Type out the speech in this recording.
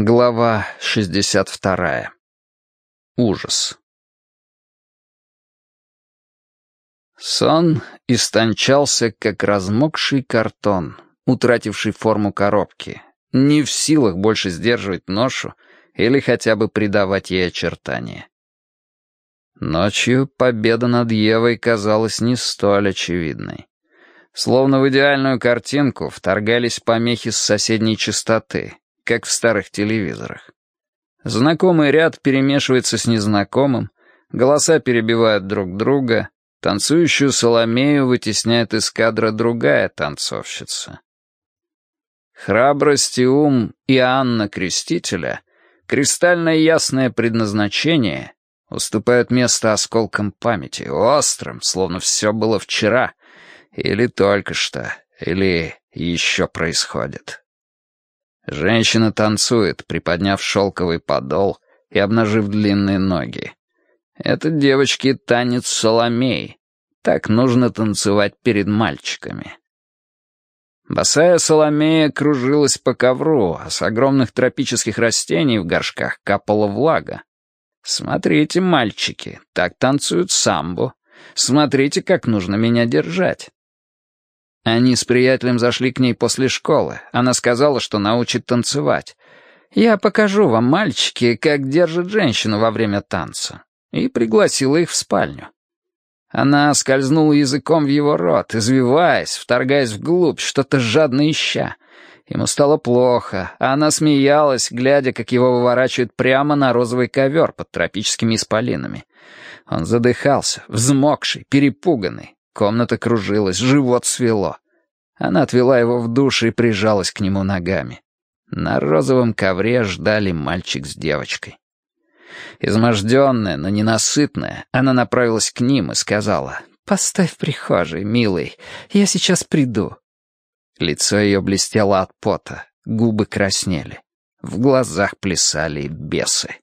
Глава 62. Ужас. Сон истончался, как размокший картон, утративший форму коробки, не в силах больше сдерживать ношу или хотя бы придавать ей очертания. Ночью победа над Евой казалась не столь очевидной. Словно в идеальную картинку вторгались помехи с соседней частоты, как в старых телевизорах. Знакомый ряд перемешивается с незнакомым, голоса перебивают друг друга, танцующую Соломею вытесняет из кадра другая танцовщица. Храбрость и ум Иоанна Крестителя, кристально ясное предназначение уступают место осколкам памяти, острым, словно все было вчера, или только что, или еще происходит. Женщина танцует, приподняв шелковый подол и обнажив длинные ноги. Это девочки танец Соломей. Так нужно танцевать перед мальчиками. Босая Соломея кружилась по ковру, а с огромных тропических растений в горшках капала влага. Смотрите, мальчики, так танцуют самбо. Смотрите, как нужно меня держать. Они с приятелем зашли к ней после школы. Она сказала, что научит танцевать. «Я покажу вам, мальчики, как держит женщину во время танца». И пригласила их в спальню. Она скользнула языком в его рот, извиваясь, вторгаясь вглубь, что-то жадно ища. Ему стало плохо, а она смеялась, глядя, как его выворачивают прямо на розовый ковер под тропическими исполинами. Он задыхался, взмокший, перепуганный. Комната кружилась, живот свело. Она отвела его в душ и прижалась к нему ногами. На розовом ковре ждали мальчик с девочкой. Изможденная, но ненасытная, она направилась к ним и сказала, «Поставь в прихожей, милый, я сейчас приду». Лицо ее блестело от пота, губы краснели. В глазах плясали бесы.